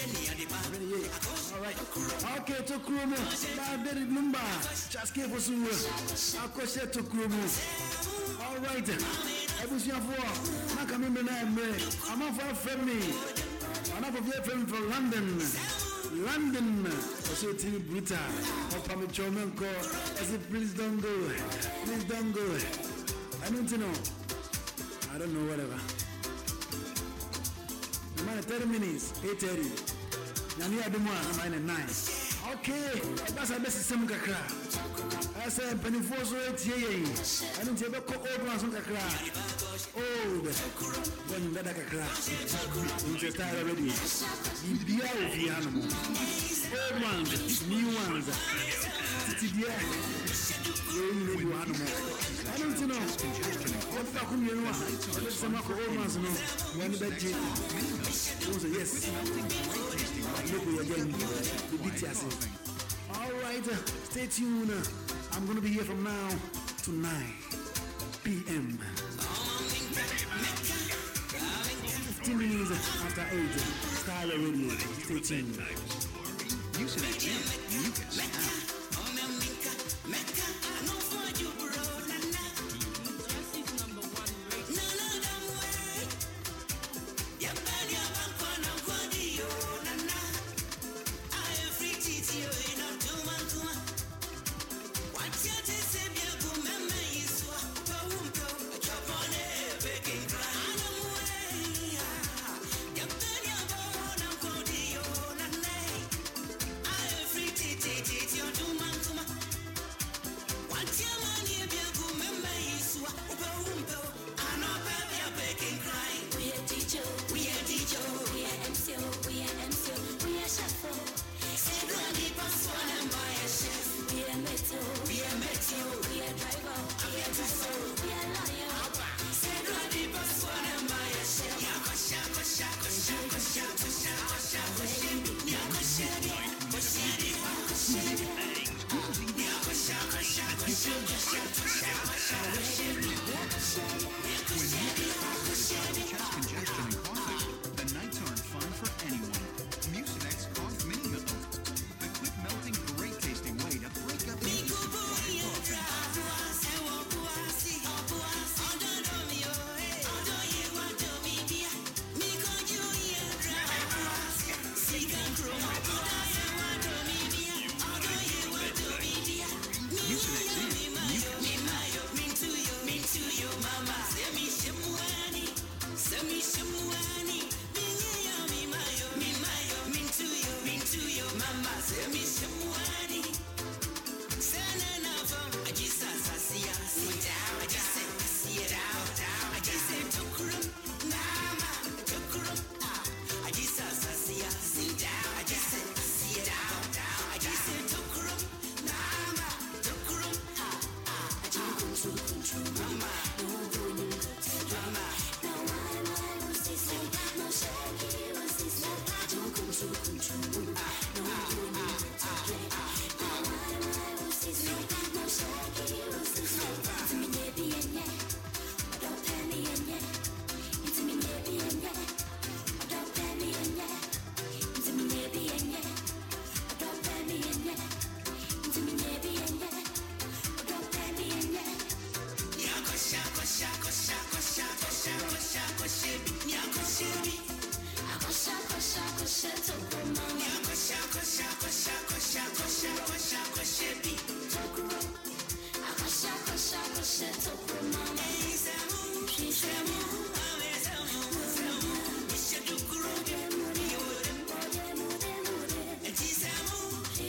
All right. Okay, Tokromo. Babedi Lumba. Chaske for Suwa. Akoshe Tokromo. All right. Ebusiafo. Naka mi mbena emre. Amafo afemi. Anafo fi afemi from to London. London. Also TV Bruta. Mi chomenko. I said, please don't go. Please don't go. I don't know. I don't know whatever. Matter 30 minutes, 8.30. nyame adom a nine and nine. Okay ɛbasa bɛsesɛm kakra. Ɛsɛ mpanimfoɔ so atie yɛn ɛno nti yɛbɛkɔ old one so kakra. Old. Bɛn dada kakra. Nti style already biribiaa wɔ fie ha no mu old ones new ones. Titideɛ yɛnyina bi wɔ ha no mu ɛno nti no wɔfa ko mmienu a ɛbɛsɛm akɔ old no wɔne bɛgye wo sɛ yes Look where again, the details. All right, uh, stay tuned. Uh, I'm going to be here from now to 9 p.m. 15 minutes after 8, Star Radio. Stay tuned. Use. You can.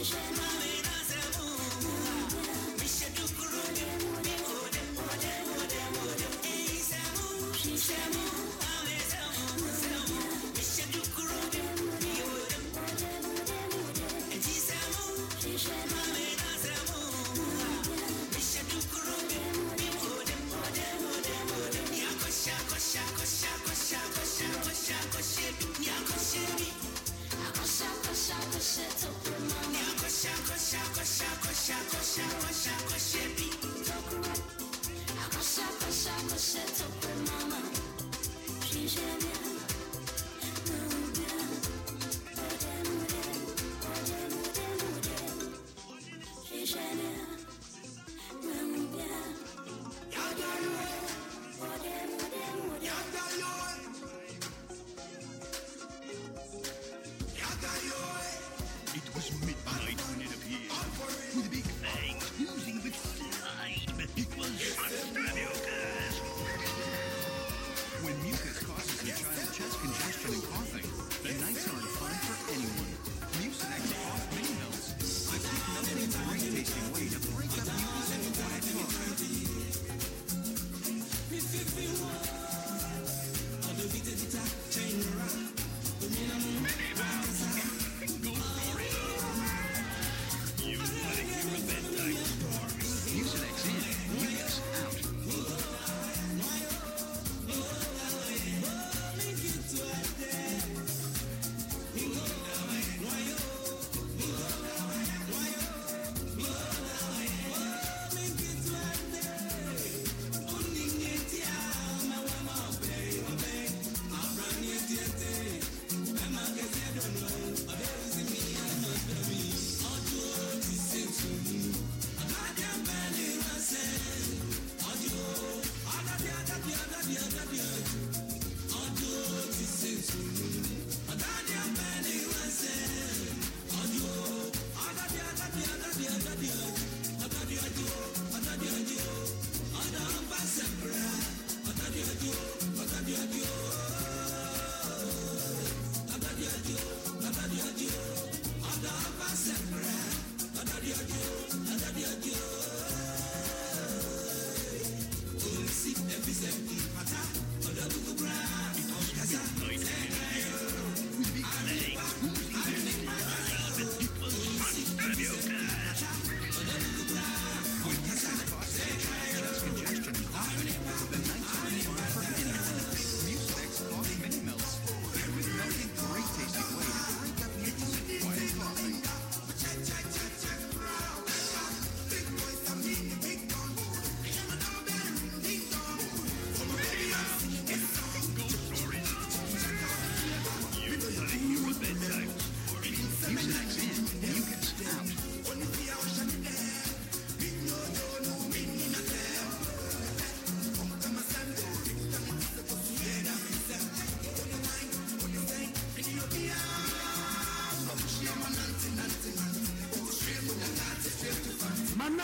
Nation.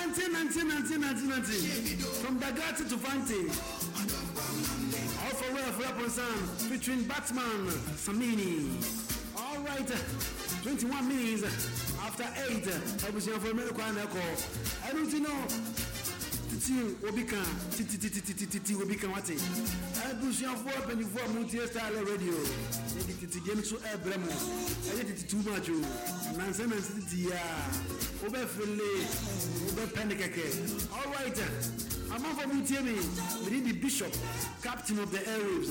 19, 19, 19, 19, 19. From Dagati to Fante. All for Ralph Raponsan featuring Batman Samini. All right, 21 minutes after 8. I was here for America and Echo. I titi obi kan titi titi titi titi obi kan wate abusuafoɔ mpanimfoɔ a motie style radio yɛde titidie no so ɛbrɛ mo ɛyɛ titi too much o nansa nansa titi a wobɛfele wobɛpɛ ne kɛkɛ alright amanfoɔ motie me mede de bishop captain of the airwaves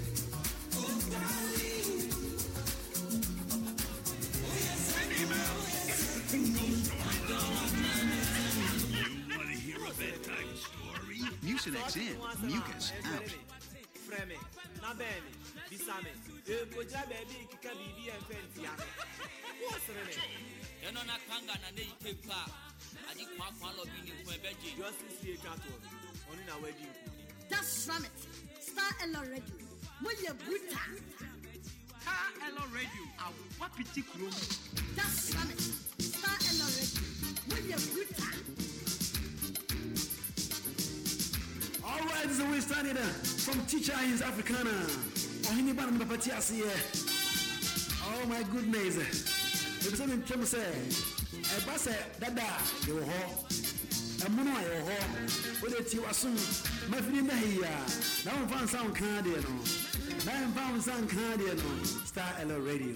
Mucinex in, mucus out. frɛ me na bɛn me bisa me ɛkogyina baabi keka biribi yɛ mfɛ ntia me wosere me ɛno na kanga na ne yike pa ade kwa kwa lɔ bi ne ko ɛbɛgye justice sie twa toɔ no ɔno na wadi nkodi That's from it. Star Ella Radio. Moye Buta. Car Elo Radio, a wapiti krom. That's This we started from Teacher Hines Africana. Ohini bana mbapa ti ase. Oh my goodness. Ebi sɛ mentwam sɛ ɛba sɛ dada yɛwɔ hɔ ɛmono a yɛwɔ hɔ wode tie wasom mafiri nda hei a na womfa nsa wo nka deɛ no. Na ɛmfa wo nsa nka deɛ no. Star elo radio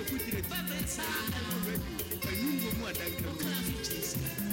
okutire ti saa ɛlɔ radio ɛnungo mu adanka mu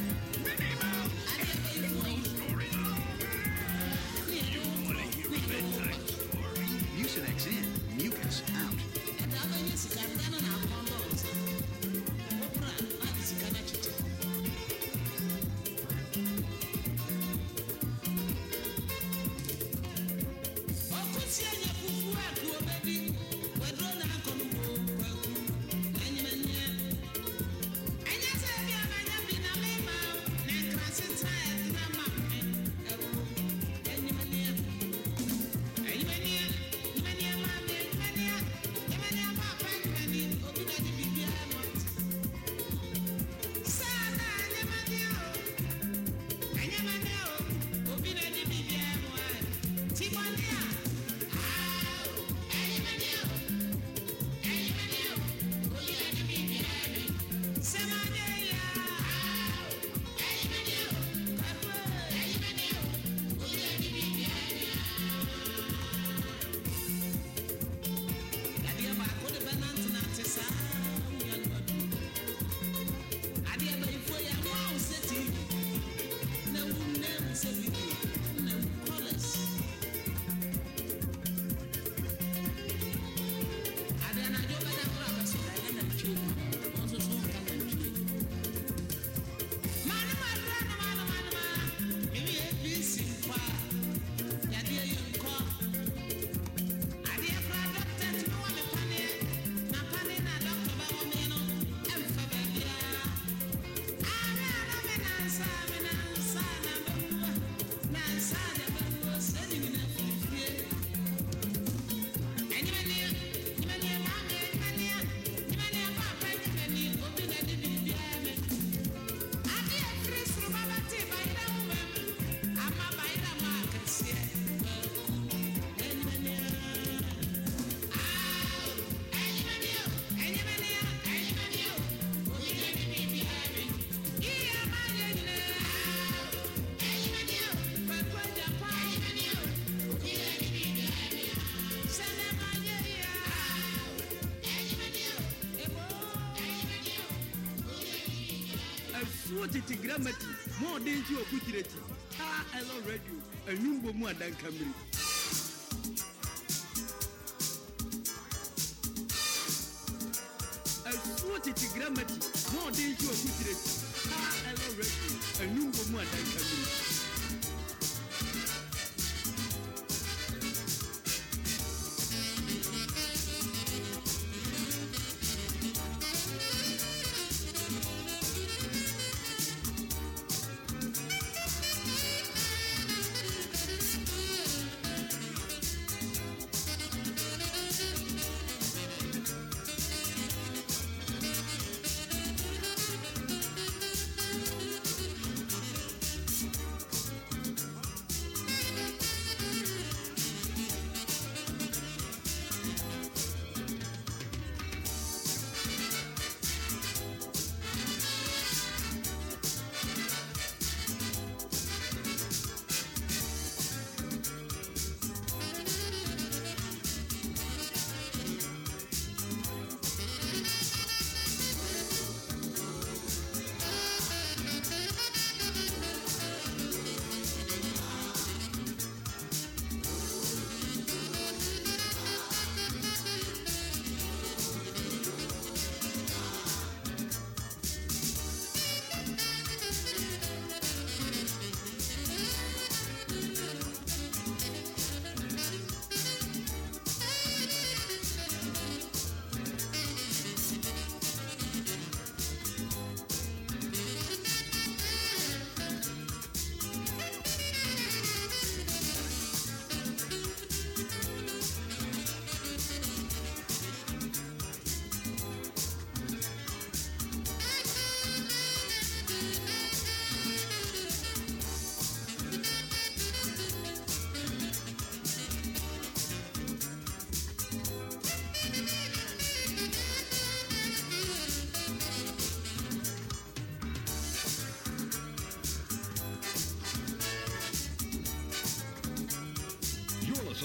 ɛfuo tete gramati ma ɔde nti okutire ti saa ɛlɔ radio. Ɛnungo mu adanka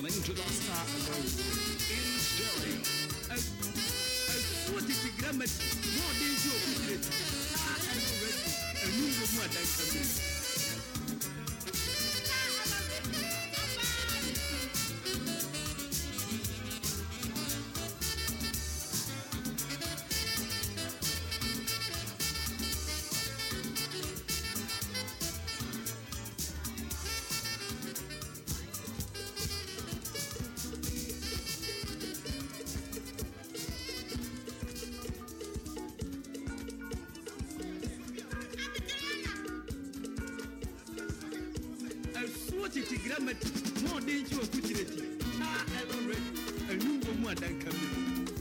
listening to the Star in stereo. ɛfuo tete tete gramati na ɔde nsi okutire ti taa ɛno